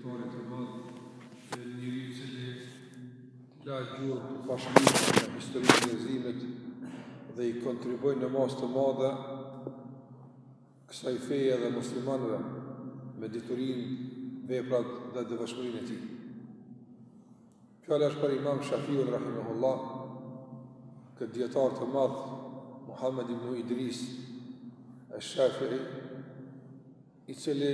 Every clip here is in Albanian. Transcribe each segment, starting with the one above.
dijetari të madh e njeri i cili la gjurmë të pashlyeshme në historinë e njerëzimit dhe i kontribuoi në masë të madhe kësaj feje dhe muslimanëve me diturinë, veprat dhe devotshmërinë e tij. Fjala është për imam Shafiun Rahimahullah, këtë dijetar të madh, Muhammed ibn Idris, esh-Shafi'i, i cili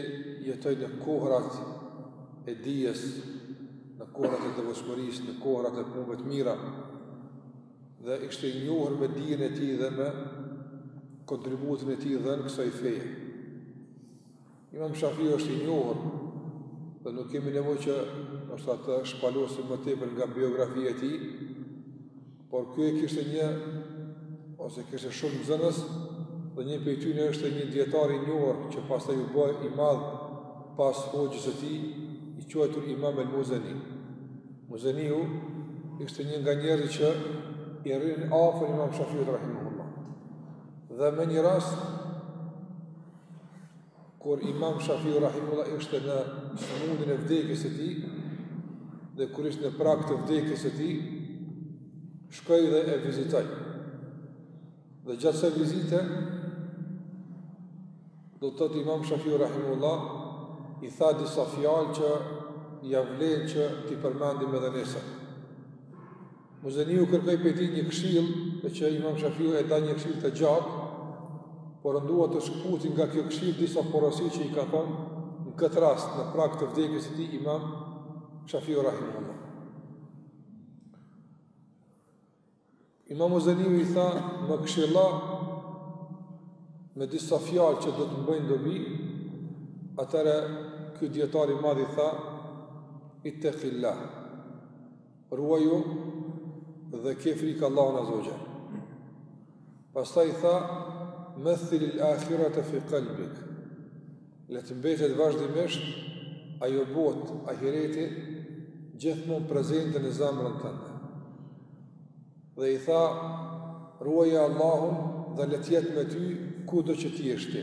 jetoi në kohërat e dijes, në kohërat e devotshmërisë, në kohërat e punëve të mira dhe ishte i njohur me dijen e tij dhe me kontributin e tij dhënë kësaj feje. Imam Shafiu është i njohur dhe nuk kemi nevojë që tash ta shpalosim më tepër nga biografia e tij, Por ky i kishte një ose kishte shumë nxënës dhe një prej tyre ishte një dijetar i njohur që pastaj u bë i madh pas hoxhës së tij, i quajtur Imam el-Muzeni. Muzeniu ishte një nga njerëzit që i rrinin afër Imam Shafiut rahimahullah. Dhe me një rast Kur Imam Shafiu rahimahullah ishte në sëmundjen e vdekjes së tij dhe kur ishte në prag të vdekjes së tij, shkoi dhe e vizitoi. Dhe gjatë kësaj vizite, do të thotë imam Shafiu Rahimahullah, i tha disa fjalë që ia vlen që t'i përmendim edhe ne sot. Muzeniu kërkoi prej tij një këshillë, e që Imam Shafiu i dha një këshillë të gjatë, por unë dua të shkëpus nga kjo këshillë disa porosi që i ka thënë në këtë rast në prag të vdekjes së tij Imam Shafiu rahimahullah. Imam Muzeniu i tha më këshillo me disa fjalë që do të më bëjnë dobi, atëherë ky dijetar i madh i tha ittaqillah. Ruaju dhe kije frikë Allahun Azza wa Jall. Pastaj i tha, "Methil el-ahirate fi qalbik." Le të mbetet vazhdimisht ajo botë ahireti gjithmonë prezente në zemrën tënde. Dhe i tha, "Ruaje Allahun dhe le të jetë me ty kudo që të jesh ti."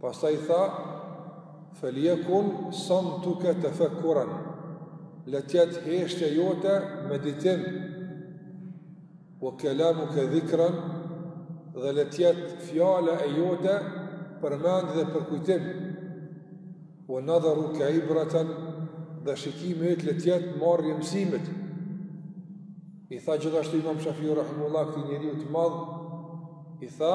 Pastaj i tha, Feljekun samtuke tefekkuren, le të jetë heshtja jote meditim, ue kelamuke dhikran, dhe le të jetë fjala jote përmendje dhe përkujtim, ue nadharuke ibraten, dhe shikimi yt le të jetë marrje mësimi. I tha gjithashtu imam Shafiu Rahimahullah këtij njeriu të madh, i tha,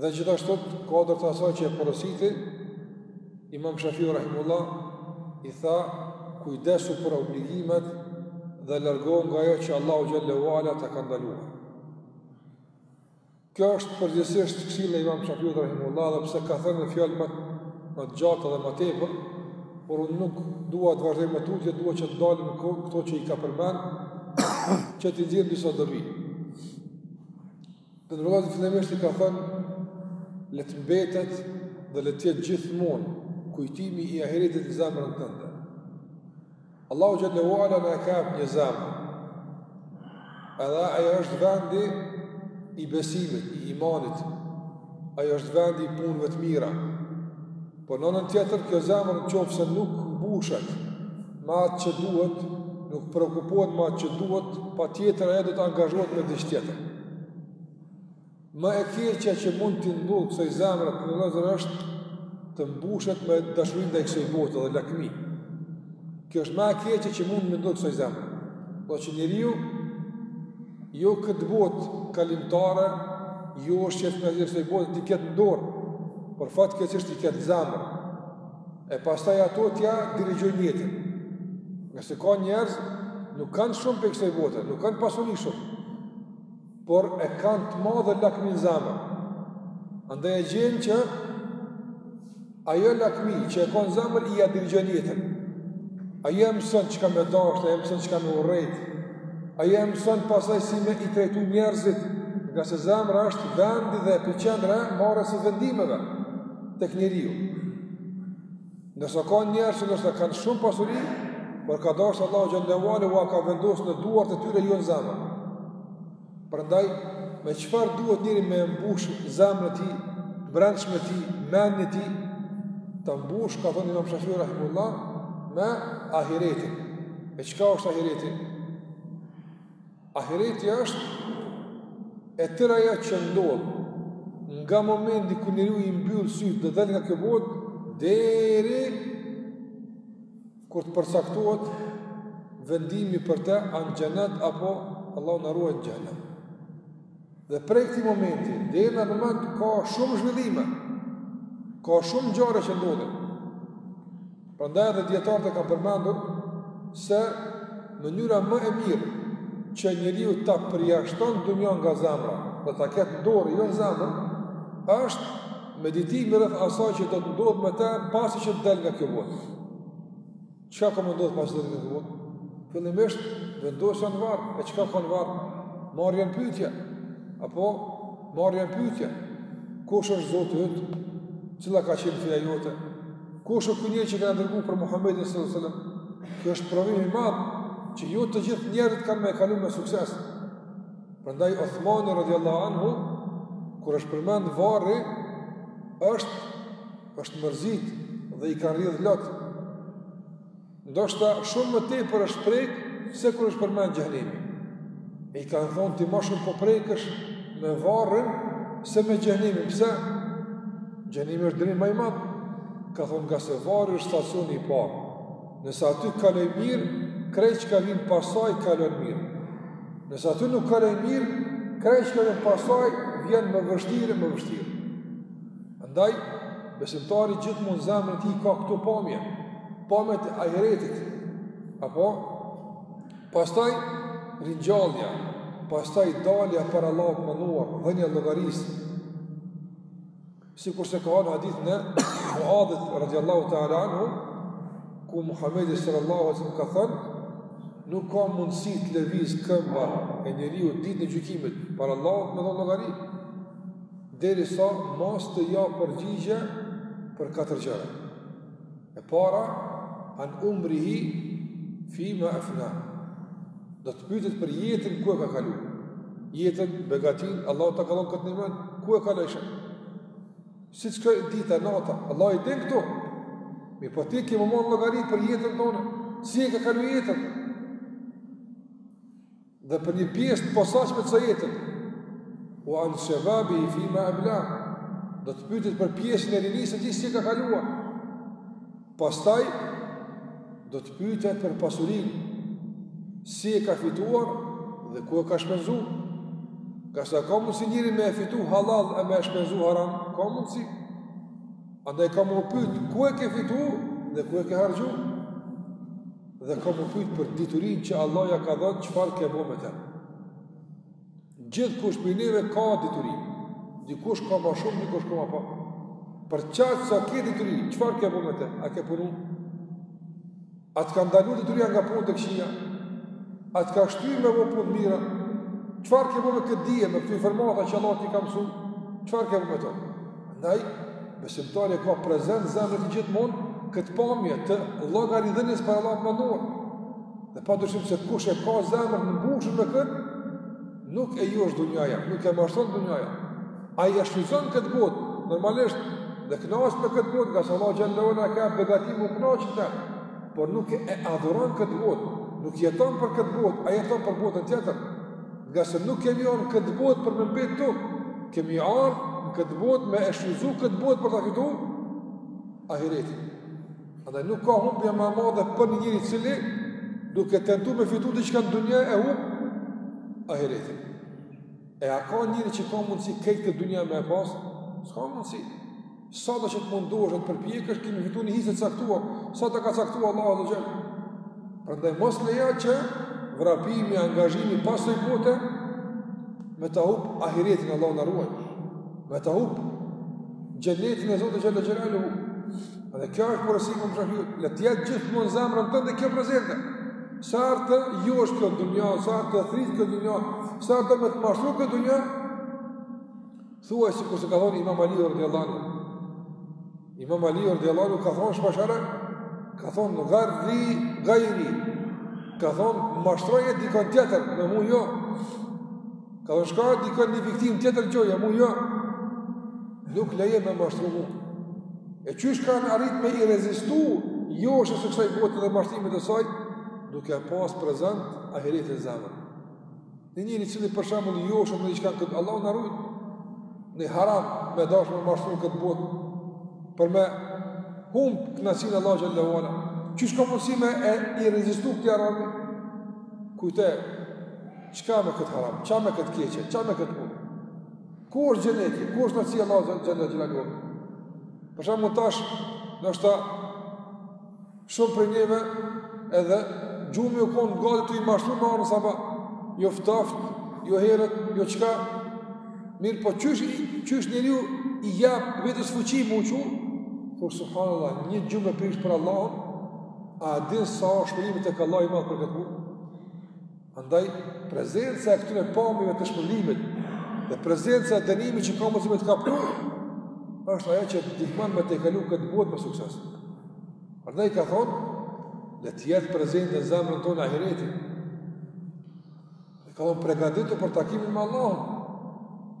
Dhe gjithashtu në kuadër të asaj që e porositi Imam Shafiu rahimullah i tha kujdesu për obligimet dhe largohu nga ajo që Allahu xhallahu ala ta ka ndaluar. Kjo është përgjithësisht këshilla e Imam Shafiut rahimullah edhe pse ka thënë fjalë më të gjata dhe më tepër, por unë nuk dua të vazhdoj më tutje, dua që të dalim këto që i ka përmend, që t'i nxjerr disa dobi. Ibn Ruajti fillimisht i ka thënë le të mbetet dhe le të jetë gjithmonë kujtimi i ahiretit në zemrën tënde. Allahu xhallahu ala na ka dhënë një zemër. Edhe ajo është vendi i besimit, i imanit. Ajo është vendi i punëve të mira. Po në anën tjetër, kjo zemër në qofë se nuk mbushet me atë që duhet, nuk preokupohet me atë që duhet, patjetër do të angazhohet me diç tjetër. Më e keqja që mund t'i ndodhë kësaj zemre të nderuar vëllezër është të mbushet me dashuri ndaj kësaj bote dhe lakmi. Kjo është më e keqja që mund t'i ndodhë kësaj zemre. Po që njeriu Jo këtë botë kalimtare, jo është që e të nëzirë së botë, t'i ketë në dorë, por fatkeqësi është t'i ketë në zemër, e pastaj ato t'ia dirigjojnë jetën. Se ka njerëz, nuk kanë shumë prej kësaj bote, nuk kanë pasuri shumë, por e kanë të madhe lakminë në zemër. Andaj e gjen që Ajo lakmi që e ka në zemër ia dirigjon jetën. Ajo e mëson çka me dasht, ajo e mëson çka me urrejt. Ajo e mëson pastaj si me i trajtu njerëzit, ngase zemra është vendi dhe epiqendra e marrjes së vendimeve tek njeriu. Se ka njerëz që ndoshta kanë shumë pasuri, por ka dashur Allahu xhallahu ala ua ka vendosur në duart e tyre jo në zemër. Prandaj, me çfarë duhet njeriu me mbush zemrën e tij, brendinë e tij, mendjen e tij, ta mbush, ka thënë Imam Shafiu rahimullah, me ahiretin. E çka është ahireti? Ahireti është e tëra ajo që ndodh, nga momenti kur njeriu i mbyll sytë dhe del nga kjo botë, deri Kur të përcaktohet vendimi për të a në xhenet apo Allahu na ruajt në xhehnem. Dhe prej këtij momenti, deri në atë moment ka shumë zhvillime, ka shumë ngjarje që ndodhin. Prandaj edhe dijetarët e kanë përmendur se mënyra më e mirë që njeriu ta përjashton dunjanë nga zemra dhe ta ketë në dorë e jo në zemër, është Meditimi rreth asaj që do të ndodhë me të pasi që të dalë nga kjo botë. Çka ka me ndodh pasi të dalë nga kjo botë? Fillimisht vendosja në varr, e çka ka në varr? Marrja në pyetje. Apo marrja në pyetje. Kush është Zoti yt? Cila ka qenë feja jote? Kush është ky që kena dërgu për Muhamedin sallallahu alajhi wasallam? Ky është provim i madh që jo të gjithë njerëzit kanë me e kalu me sukses. Prandaj Osmani radhiyallahu anhu kur është përmend varri është është mërzit dhe i kanë rrjedh lot. Ndoshta shumë më tepër është prek se kur është përmend xhehnemi. E i kanë thonë ti më shumë po prekësh me varrin se me xhehnemin. Pse? Xhehnemi është dënim ma i madh. Ka thonë ngase varri është stacioni i parë. Nëse aty kalon mirë, krejt çka vjen pasaj kalon mirë. Nëse aty nuk kalon mirë, krejt çka vjen pasaj vjen më vështirë e më vështirë. Andaj, besimtari gjithmonë në zemrën e tij i ka këto pamje, pamje të ahiretit. Apo, pastaj ringjallja, pastaj dalja para Allahut të madhëruar, dhënia e llogarisë, Sikurse ka në hadithin e Muadhit radiallahu ta'ala anhu, ku Muhammedi sallallahu alaihi wasallam ka thënë, nuk ka mundësi të lëvizë këmba e njeriut ditën e gjykimit, para Allahut me dhënë llogari, derisa mos të japë përgjigje për katër gjëra. E para, an umrihi fi ma efna. Do të pytet për jetën ku e ka kalu. Jetën, begatinë, Allah ta ka dhon këtë nimet, ku e kalojshëm. Si shkon dita, nata, Allah i din këto. Mirëpo ti ke me dhon llogari për jetën tonë. Si e ka kalu jetën? Dhe për një pjesë të posaçme të jetës. Ue an shababihi fi ma abla. Do të pyetet për pjesën e rinisë së tij si e ka kaluar. Pastaj do të pyetet për pasurinë. Si e ka fituar dhe ku e ka shpenzuar. Ngase ka mundësi njeri me e fitu halal e me e shpenzu haram, ka mundësi. Andaj ka m'u pytë, ku e ke fitu dhe ku e ke harxhu? dhe ka m'u pytë për diturinë që Allahu ia ka dhënë çfarë ke bo me te. Gjithkush prej neve ka dituri, dikush ka ma shumë, dikush ka ma pak. Për qat sa ke dituri, çfarë ke bo me te, a ke punu? A të ka ndalu dituria nga punët e këqija? A të ka shty me bo punë të mira? Çfarë ke bo me këtë dije, me këto informata që Allahu t'i ka mësu? Çfarë ke bo me to? Ndaj, besimtari e ka prezent zemrën gjithmonë këtë pamje të llogaridhënies para Allahut madhëruar. Dhe pa dyshim se kush e ka zemrën e mbushur me këtë, nuk e josh dunjaja, nuk e mashtron dunjaja. Ai e shfrytëzon këtë botë, normalisht, dhe kënaqet me këtë botë, nga sa Allahu xhelleshanuhu e ka begatu me u kënaq te, por nuk e adhuron këtë botë, nuk jeton për këtë botë, ai jeton për botën tjetër. Ngase nuk kemi ardh në këtë botë për me mbet këtu. Kemi ardh në këtë botë me e shfrytëzu këtë botë për ta fitu ahiretin. Andaj nuk ka humbje ma e madhe për një njeri cili duke tentu me fitu diçka n'dunja e humb ahiretin. E a ka njeri që ka mundësi krejt këtë dunja me e pasë? S'ka mundësi. Sado që të mundohesh dhe të përpjekësh, ke me fitu një hise të caktuar, sa të ka caktuar Allahu azze ve xhel. Prandaj mos lejo që vrapimi, angazhimi, pas kësaj bote, me ta hup ahiretin Allahu na ruajt, me ta hup xhenetin e Zotit xhelle xhelaluhu. Dhe kjo është porosia e imam Shafiut, le t'jetë gjithmonë n'zemrën tënde kjo prezente. Sa herë të josh kjo dunja, sa herë të thirrë kjo dunja, sa herë me të mashtru kjo dunja, Thuaj sikurse ka thënë Imam Ali radhiyallahu anhu. Imam Ali radhiyallahu anhu ka thënë shpeshherë, ka thënë ghurri ghajri. Ka thënë mashtroje dikon tjetër, mua jo. Ka thënë shko dikon një viktim tjetër gjeje, mua jo. Nuk lejoj me mashtru mu. E qysh kanë arrit me i rezistu joshjes së kësaj bote dhe mashtrimet e saj, duke pas prezent ahiretin n'zemër. Ni njeri i cili për shembull joshet në diçka, Allahu na ruajt. Ndonji haram me dasht me mashtru kjo botë. Për me hum kënaqësinë e Allahut xhelle ue ala. Qysh ka mundësi me i rezistu këtij harami? Kujto. Çka me këtë haram? Çka me këtë keqe? Çka me këtë punë? Ku është xheneti? Ku është kënaqësia e Allahut xhelle ue ala? Për shembull tash, ndoshta Shumë prej neve edhe gjumi u konë gati të i mashtru n'sabah, jo ftoft, jo herët, jo çka, mirëpo qysh, qysh njeriu i jap vetes fuqi me u çu, por subhanallah, një gjumë e prish për Allahun, a din sa o shpërblimi te Allahu i madh për këtë punë? Andaj, prezenca e këtyre pamjeve të shpërblimit dhe prezenca e dënimit që ka mundësi me të kaplu, është ajo që të ndihmon me tejkalu këtë botë me sukses. Andaj ka thonë, le të jetë prezent në zemrën tonë ahireti. Dhe ka thonë, përgatitu për takimin me Allahun.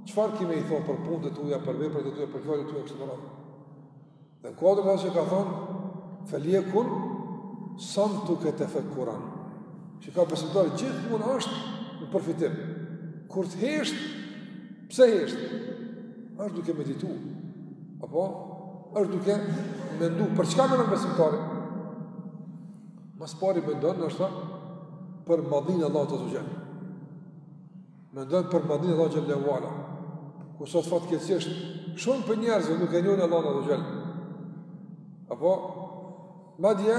Çfarë ki me i thonë për punët e tuja, për veprat e tuja, për fjalët e tuja, kështu me radhë? Në kuadër të që ka thonë, fel jekun samtuke tefekkuran. Që ka besimtar, gjithmonë është në përfitim. Kur të heshtë, pse heshtë? është duke meditu. Apo? është duke mendu. Për çka mendon besimtari? Ma s'pari mendon, ashtu, për madhninë e Allahut azze ue xhel. Mendon për madhninë e Allahut xhelle ue ala. Ku sot fatkeqësisht shumë prej njerëzve nuk e njohin Allahun azze ue xhel. Apo madje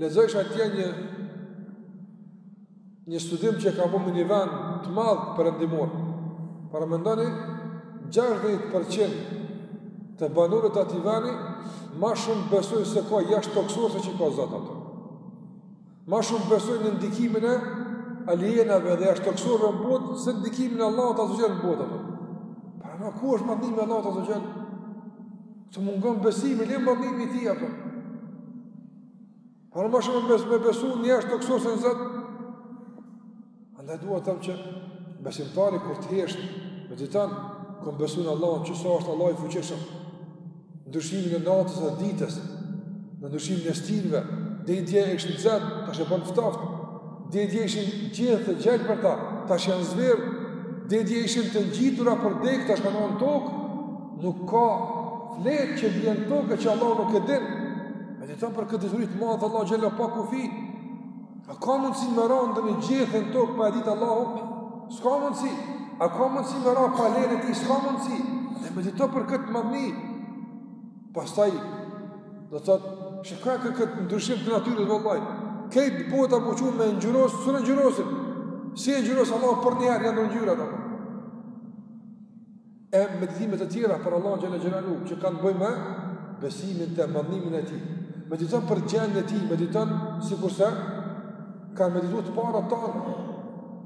lexojsha dje një një studim që ka bërë në një vend të madh perëndimor. Paramendoni, 60% të banorëve të atij vendi ma shumë besojnë se ka jashtëtokësorë se që ka Zot. Ata Ma shumë besojnë në ndikimin e alienave dhe jashtëtokësorëve në botë, se ndikimin e Allahut azze ue xhel në botë. Pra, ku është madhnimi i Allahut azze ue xhel? Të mungon besimi, le madhnimi i tij, apo. Pra ma shumë me besu në jashtëtokësorë se në Zot, Andaj dua të them që besimtari kur të hesht mediton, kur beson në Allahun që sa është Allahu i fuqishëm. Ndryshimin e natës dhe ditës, në ndryshimin e stinëve, deri dje ishte nxehtë, tash bën ftoftë, deri dje ishin gjethet të gjelbërta, tash janë zverdh, deri dje ishin të ngjitura për degë, tash kanë ra në tokë, nuk ka fletë që bjen në tokë që Allahu nuk e dinë, mediton për këtë dituri të madhe të Allahut xhelle pa kufi, A ka mundësi me ra ndonjë gjeth në tokë pa e ditë Allahu? S'ka mundësi. A ka mundësi me ra pa lejen e tij? S'ka mundësi. Dhe mediton për këtë madhni. Pastaj, do të thotë, shikoje këtë ndryshim të natyrës, vëlla. Krejt bota m'u çu me ngjyros, s'un e ngjyrosin si e ngjyros Allahu përnjëherë, janë do ngjyra ato. e meditime të tjera për Allahun xhelle xhelaluhu që kanë të bëjnë me besimin dhe madhnimin e tij. Mediton për gjendjen e tij, mediton sikurse kanë meditu të parët tanë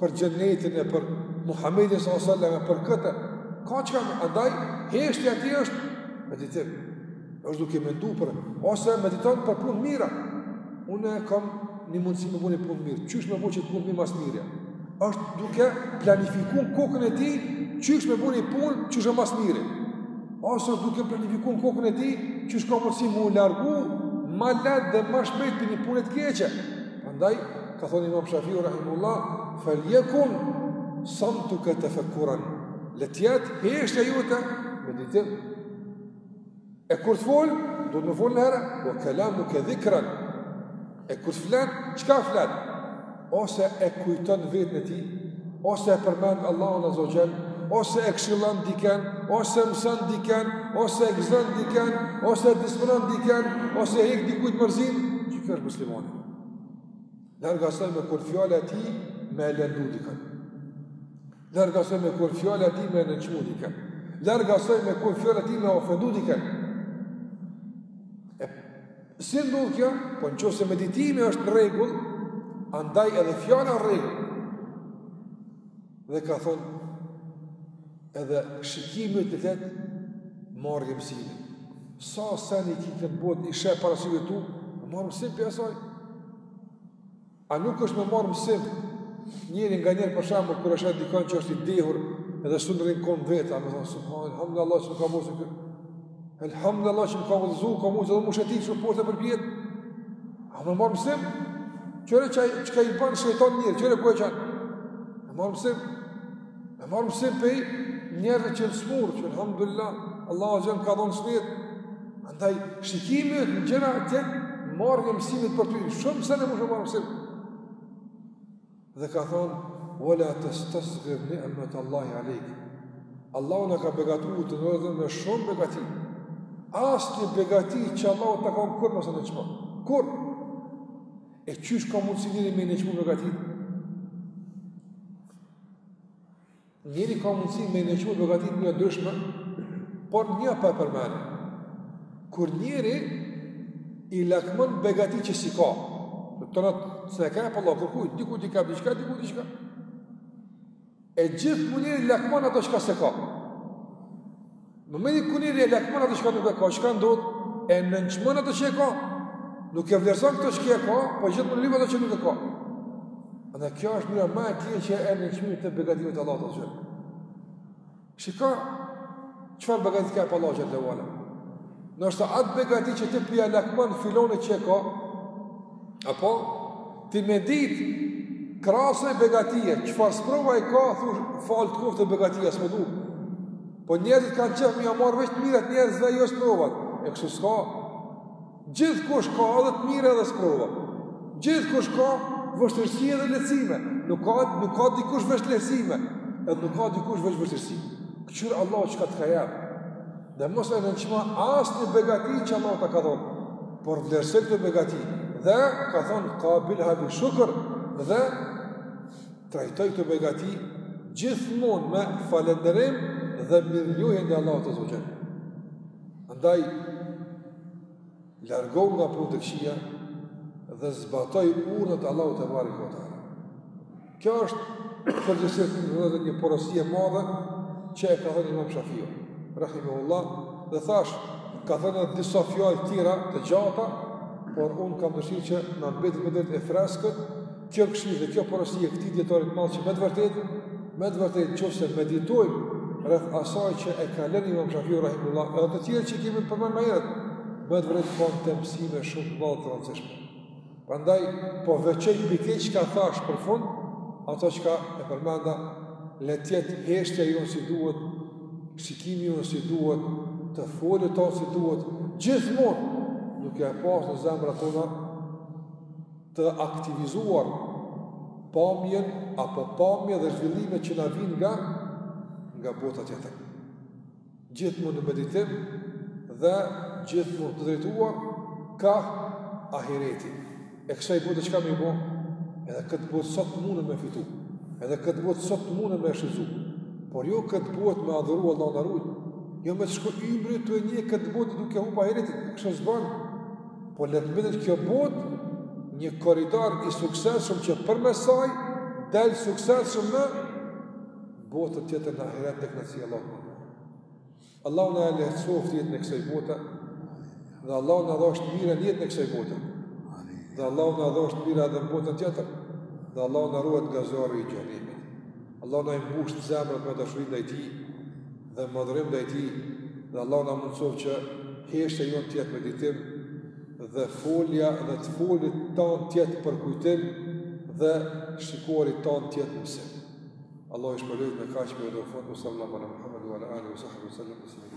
për xhenetin e për Muhamedin sallallahu alaihi wasallam për këtë. Ka çka. Andaj heshtja e tij është meditim. është duke mendu për, ose mediton për punë të mira. Unë e kam një mundësi me bu një punë të mirë, qysh me bu qet punë mirë, ma s'miri. është duke planifiku në kokën e tij, qysh me bu një punë, qysh ma s'miri. Ose është duke planifiku në kokën e tij, qysh ka mundësi m'u largu, ma lehtë dhe ma shpejt prej një pune të keqe. Andaj, ka thonë imam Shafiu, rahimullah, fel jekun samtuke tefekkuran, le të jetë heshtja jote, meditim, E kur të fol, duhet me fol në herë, ve kelamuke dhikran. E kur të flet, çka flet? Ose e kujton vetën e tij, ose e përmend Allahun azze ve xhel, ose e këshillon dikën, ose mëson dikën, ose e gëzon dikën, ose e disponon dikën, ose e hek dikujt mërzinë, qeky është muslimani. Larg asaj me kon fjala e tij me e lëndu dikën. Larg asaj me kon fjala e tij me e nënçmu dikën. Larg asaj me kon fjala e tij me e ofendu dikën. E, si ndodh kjo? Po në qoftë se meditimi është në rregull, andaj edhe fjala në rregull. Dhe ka thonë, edhe shikimi të jetë marrje mësimi. Sa sene i ki n'këtë botë, i sheh para syve tu, merr mësim prej asaj. A nuk është me marrë mësim njeri nga njeri për shembull kur e sheh dikon që është i dehur edhe s'un rrin n'komë vetë, me thon subhanallah elhamdulillah që ka mos kë. Elhamdulillah që m'ka udhëzu, ka mujt edhe mu shejtani me çu poshtë e përpjet. A me marr mësim? Kqyre çka i ban shejtani njerit, kqyre ku e çon? Me marr mësim? Me marrë mësim prej njerëzve që janë smurë, që elhamdulillah, Allahu xhel-le na ka dhonë shnetë. Andaj, shikimi në gjëra t'jetë marrje mësimit për ty, shumë sene munesh me marrë mësim. Dhe ka thonë, ve la testasgir ni'met Allahi alejke. Allahu na ka begatu të tonëve me shumë begati. Asnjë begati që Allahu ta ka dhon kurrë mos e nënçmo. Kurrë. E qysh ka mundësi njeri me nënçmu begatit? Njeri ka mundësi me i nënçmu begatit në mënyra t'ndryshme, por një po e përmeni. Kur njeri i lakmon begatit që s'i ka, të tona s'ia ka jep Allahu kërkujt, dikujt i ka jep diçka, dikujt diçka. E gjithmonë njeri lakmon ato çka s'e ka. Në momentin kur njeri e lakmon atë çka nuk e ka, çka ndodh? E nënçmon atë që e ka. Nuk e vlerëson këtë që e ka, po gjithmonë lyp atë që nuk e ka. Andaj kjo është mënyra më e keqe që e nënçmon ti begatinë e Allahut azze ve xhel. Shiko çfarë begati ka jep Allahu xhel xhelal. Nëse atë begati që ti po ia lakmon filanit që e ka, apo Ti me dit krahas asoj begatie, çfarë sprove ka, thu fal të koftë begatia s'po e du. Po njerëzit kanë qejf me ia marr veç t'mirat njerëzve jo sprovat. E kështu s'ka. Gjithkush ka edhe të mira edhe sprova. Gjithkush ka vështirësi edhe lehtësime. Nuk ka nuk ka dikush veç lehtësime, edhe nuk ka dikush veç vështirësi. Kqyr Allahu çka të ka jap. Dhe mos e nënçmo asnjë begati që Allah ta ka dhonë, por vlerësoji këto begati. Dhe ka thonë, ka bil habi shukër, dhe trajtoji këto begati gjithmonë me falenderim dhe mirënjohje ndaj Allahut azze ue xhel. Andaj, Largohu nga punët e këqija dhe zbatoji urdhrat e Allahut e merri këto. Kjo është përgjegjësi dhe një porosi e madhe që e ka thënë imam Shafiu rahimehullah dhe thash, ka thënë dhe disa fjalë tjera të gjata, por unë kam dëshirë që të na mbetet vërtet e freskët Kjo këshillë dhe kjo porosi e këtij dietari të madh që me të vërtetë, me të vërtetë qoftë se meditojmë rreth asaj që e ka lënë Imam Shafiu rahimullah, edhe të tjerët që kemi përmendur më herët, me të vërtetë kanë mësime shumë të mëdha e të rëndësishme. Prandaj po veçoj pikë çka thash për fund, ato çka e përmenda le të jetë heshtja jonë si duhet, shikimi jonë si duhet, të folit tonë si duhet, gjithmonë, duke e pasë në zemrat tona, të aktivizuar pamjen apo pamje dhe zhvillime që na vijnë nga nga bota tjetër. Gjithmonë në meditim dhe gjithmonë të drejtuar ka ahireti. E kësaj bote çka me i bo? Edhe këtë botë sot mundën me e fitu. Edhe këtë botë sot mundën me e shfrytzu. Por jo këtë botë me e adhuru Allahu na rujt. Jo me t'shku ymri tu e ndjek këtë botë duke humb ahiretin. Kështu s'bën. Por le të mbetet kjo botë një koridor i suksesshëm që përmes saj del suksesshëm në botën tjetër në ahiret të kënaqsh Allahun. Allahu na e lehtësoftë jetën e kësaj bote dhe Allahu na dhashtë mirë në jetën e kësaj bote. Dhe Allahu na dhashtë mirë edhe në botën tjetër. Dhe Allahu na ruajt nga zjarri i xhehenemit. Allah na i mbushtë zemrët me dashuri ndaj tij dhe madhërim ndaj tij dhe Allah na mundësoftë që heshtja jonë t'jetë meditim dhe folja dhe të folit tanë t'jetë përkujtim dhe t'shikuarit tanë t'jetë mësim. Allah ju shpërbleftë me kaq me edhe u fund, ue sal-lallahu ala Muhammed, ue ala alihi, ue sahbihi, u sallam, u sallam,